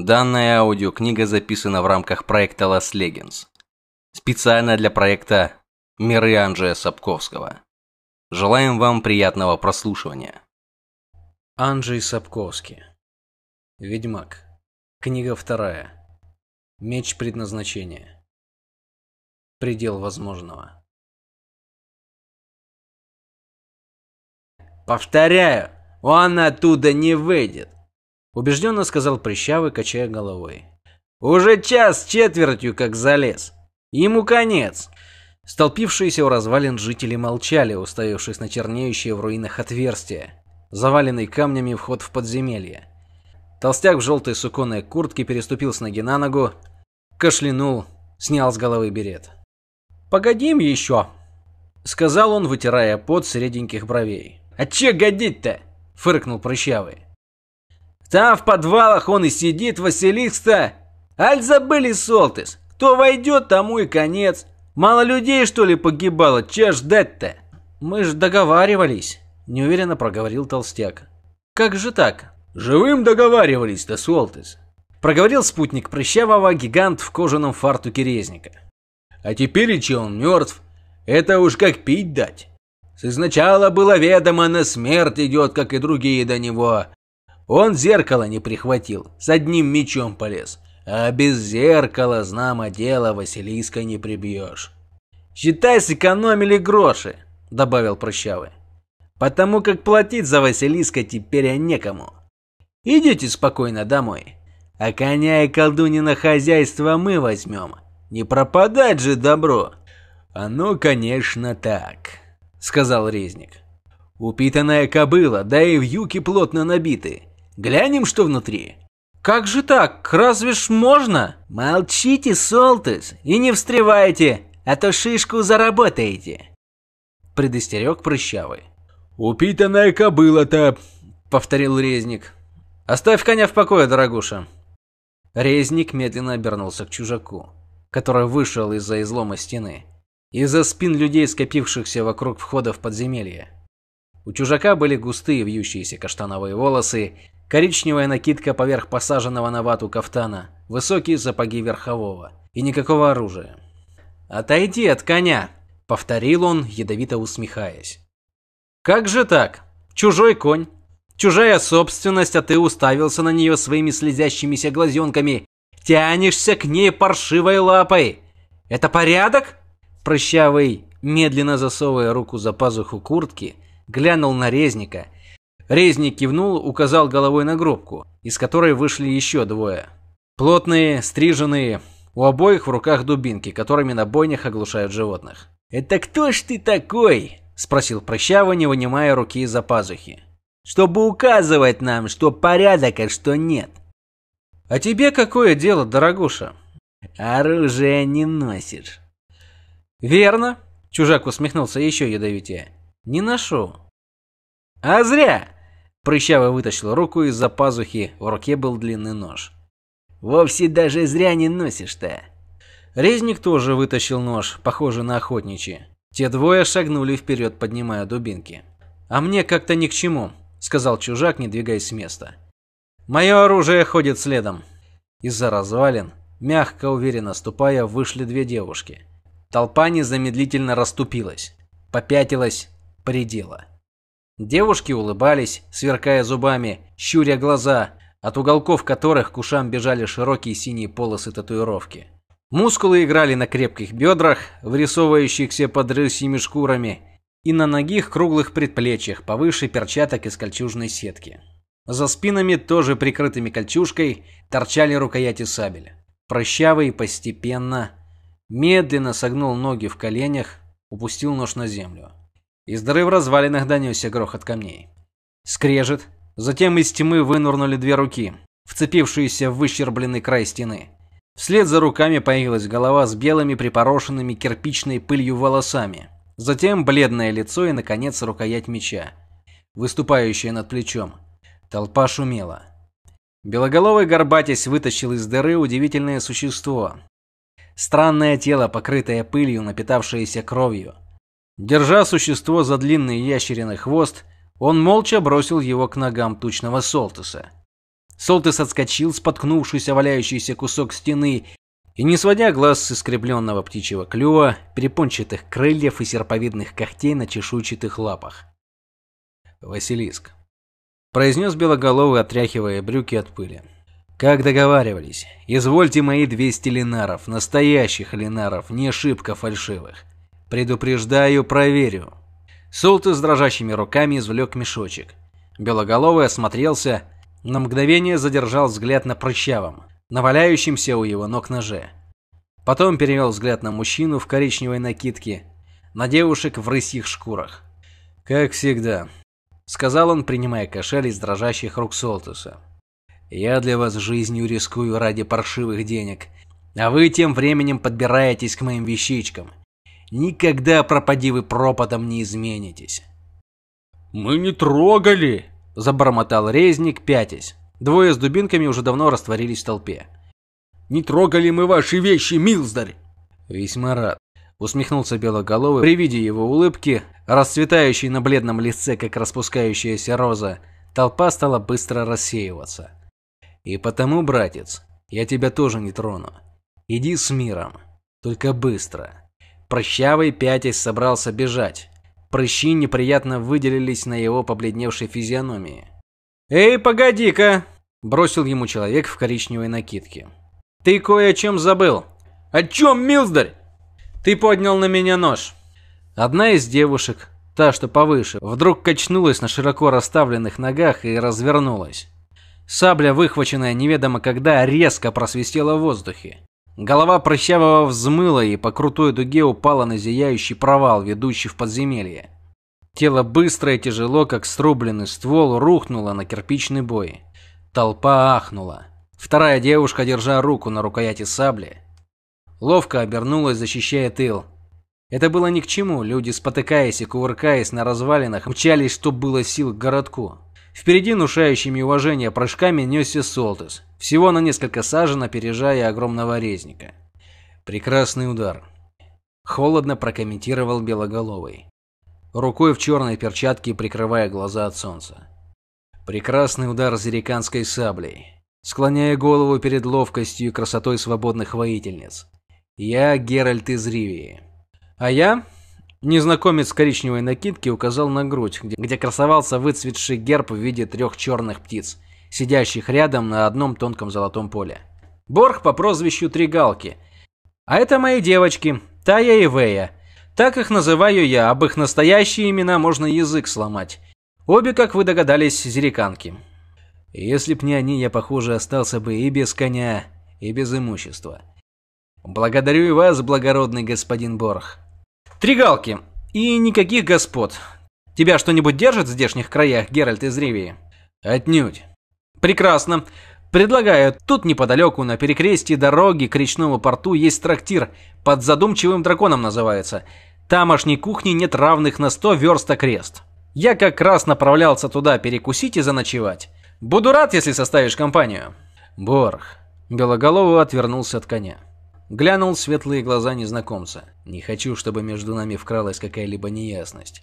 Данная аудиокнига записана в рамках проекта Last Legends. Специально для проекта Миры Анджея Сапковского. Желаем вам приятного прослушивания. Анджей Сапковский. Ведьмак. Книга вторая. Меч предназначения. Предел возможного. Повторяю, он оттуда не выйдет, убежденно сказал Прыщавый, качая головой. Уже час четвертью как залез. Ему конец. Столпившиеся у развалин жители молчали, уставившись на чернеющее в руинах отверстие, заваленный камнями вход в подземелье. Толстяк в желтой суконной куртке переступил с ноги на ногу, кашлянул, снял с головы берет. «Погодим еще», — сказал он, вытирая пот с реденьких бровей. «А че годить-то?» — фыркнул Прыщавый. «Там в подвалах он и сидит, Василиста. Аль забыли Солтис. Кто войдет, тому и конец. Мало людей, что ли, погибало? Че ждать-то?» «Мы ж договаривались», — неуверенно проговорил толстяк. «Как же так?» «Живым договаривались-то, Солтис», — проговорил спутник прыщавого гигант в кожаном фартуке резника. «А теперь и че он мертв? Это уж как пить дать. Сначала было ведомо, на смерть идет, как и другие до него. Он зеркало не прихватил, с одним мечом полез. А без зеркала, знамо дело, Василиска не прибьешь. «Считай, сэкономили гроши», — добавил Прыщавый. «Потому как платить за Василиска теперь некому. Идите спокойно домой. А коня и колдунина хозяйство мы возьмем. Не пропадать же добро». «Оно, конечно, так», — сказал резник. «Упитанная кобыла, да и вьюки плотно набиты. Глянем, что внутри». «Как же так? Разве ж можно?» «Молчите, Солтес, и не встревайте, а то шишку заработаете», — предостерег Прыщавый. «Упитанная кобыла-то», — повторил резник. «Оставь коня в покое, дорогуша». Резник медленно обернулся к чужаку, который вышел из-за излома стены, из-за спин людей, скопившихся вокруг входа в подземелье. У чужака были густые вьющиеся каштановые волосы, коричневая накидка поверх посаженного на вату кафтана, высокие сапоги верхового и никакого оружия. «Отойди от коня!» — повторил он, ядовито усмехаясь. «Как же так? Чужой конь, Чужая собственность, а ты уставился на нее своими слезящимися глазенками. Тянешься к ней паршивой лапой. Это порядок? Прыщавый, медленно засовывая руку за пазуху куртки, глянул на Резника. Резник кивнул, указал головой на группку, из которой вышли еще двое. Плотные, стриженные, у обоих в руках дубинки, которыми на бойнях оглушают животных. «Это кто ж ты такой?» – спросил Прыщавый, не вынимая руки из-за пазухи чтобы указывать нам, что порядок, а что нет. А тебе какое дело, дорогуша? Оружие не носишь. Верно, чужак усмехнулся еще ядовитее. Не ношу. А зря. Прыщавый вытащил руку из-за пазухи, в руке был длинный нож. Вовсе даже зря не носишь-то. Резник тоже вытащил нож, похожий на охотничий. Те двое шагнули вперед, поднимая дубинки. А мне как-то ни к чему, — сказал чужак, не двигаясь с места. «Мое оружие ходит следом». Из-за развалин, мягко, уверенно ступая, вышли две девушки. Толпа незамедлительно расступилась, попятилась, предела. Девушки улыбались, сверкая зубами, щуря глаза, от уголков которых к ушам бежали широкие синие полосы татуировки. Мускулы играли на крепких бедрах, вырисовывающихся под рысьими шкурами, и на ногих круглых предплечьях повыше перчаток из кольчужной сетки. За спинами, тоже прикрытыми кольчужкой, торчали рукояти сабель. Прощавый постепенно, медленно согнул ноги в коленях, упустил нож на землю. Из дыры в развалинах донесся грохот камней. Скрежет, затем из тьмы вынурнули две руки, вцепившиеся в выщербленный край стены. Вслед за руками появилась голова с белыми припорошенными кирпичной пылью волосами. Затем бледное лицо и, наконец, рукоять меча, выступающая над плечом. Толпа шумела. Белоголовый горбатясь вытащил из дыры удивительное существо. Странное тело, покрытое пылью, напитавшееся кровью. Держа существо за длинный ящериный хвост, он молча бросил его к ногам тучного Солтуса. Солтес отскочил, споткнувшись о валяющийся кусок стены, и, не сводя глаз с искривленного птичьего клюва, перепончатых крыльев и серповидных когтей на чешуйчатых лапах. «Василиск», — произнес Белоголовый, отряхивая брюки от пыли. «Как договаривались, извольте мои 200 линаров, настоящих линаров, не шибко фальшивых. Предупреждаю, проверю». Солтес с дрожащими руками извлек мешочек. Белоголовый осмотрелся, на мгновение задержал взгляд на прыщавом, наваляющемся у его ног ноже. Потом перевел взгляд на мужчину в коричневой накидке, на девушек в рысьих шкурах. «Как всегда», — сказал он, принимая кошель из дрожащих рук Солтуса. «Я для вас жизнью рискую ради паршивых денег, а вы тем временем подбираетесь к моим вещичкам. Никогда пропади вы пропадом не изменитесь». «Мы не трогали!» Забормотал резник, пятясь. Двое с дубинками уже давно растворились в толпе. «Не трогали мы ваши вещи, Милздарь!» «Весьма рад», — усмехнулся Белоголовый при виде его улыбки, расцветающей на бледном лице, как распускающаяся роза. Толпа стала быстро рассеиваться. «И потому, братец, я тебя тоже не трону. Иди с миром, только быстро». Прощавый пятясь собрался бежать. Прыщи неприятно выделились на его побледневшей физиономии. «Эй, погоди-ка!» – бросил ему человек в коричневой накидке. «Ты кое о чем забыл». «О чем, Милздарь?» «Ты поднял на меня нож». Одна из девушек, та, что повыше, вдруг качнулась на широко расставленных ногах и развернулась. Сабля, выхваченная неведомо когда, резко просвистела в воздухе. Голова прыщавого взмыла и по крутой дуге упала на зияющий провал, ведущий в подземелье. Тело быстро и тяжело, как срубленный ствол, рухнуло на кирпичный бой. Толпа ахнула. Вторая девушка, держа руку на рукояти сабли, ловко обернулась, защищая тыл. Это было ни к чему, люди, спотыкаясь и кувыркаясь на развалинах, мчались, что было сил к городку. Впереди нушающими уважение прыжками несся Солтес, всего на несколько сажен опережая огромного резника. Прекрасный удар. Холодно прокомментировал Белоголовый, рукой в черной перчатке прикрывая глаза от солнца. Прекрасный удар зериканской саблей, склоняя голову перед ловкостью и красотой свободных воительниц. Я Геральт из Ривии. А я Незнакомец в коричневой накидке указал на грудь, где, где красовался выцветший герб в виде трех черных птиц, сидящих рядом на одном тонком золотом поле. Борг по прозвищу Тригалки. А это мои девочки, Тая и Вея. Так их называю я, об их настоящие имена можно язык сломать. Обе, как вы догадались, зериканки. Если б не они, я, похоже, остался бы и без коня, и без имущества. Благодарю и вас, благородный господин Борг. Три галки. И никаких господ. Тебя что-нибудь держит в здешних краях, Геральт из Ривии? Отнюдь. Прекрасно. Предлагаю, тут неподалеку, на перекрестии дороги к речному порту, есть трактир, под задумчивым драконом называется. Тамошней кухни нет равных на сто верст крест. Я как раз направлялся туда перекусить и заночевать. Буду рад, если составишь компанию. Борх. Белоголовый отвернулся от коня. Глянул в светлые глаза незнакомца. Не хочу, чтобы между нами вкралась какая-либо неясность.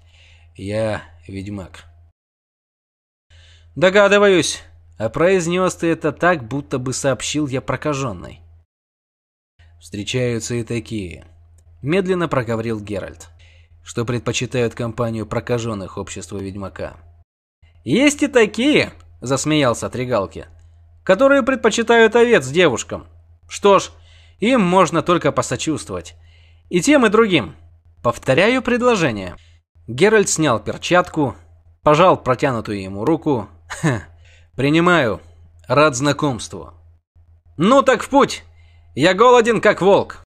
Я ведьмак. Догадываюсь. А произнес ты это так, будто бы сообщил я прокаженный. Встречаются и такие. Медленно проговорил Геральт, что предпочитают компанию прокаженных общества ведьмака. Есть и такие, засмеялся Тригалки, которые предпочитают овец девушкам. Что ж, им можно только посочувствовать. И тем, и другим. Повторяю предложение. Геральт снял перчатку, пожал протянутую ему руку. принимаю. Рад знакомству. Ну так в путь. Я голоден, как волк.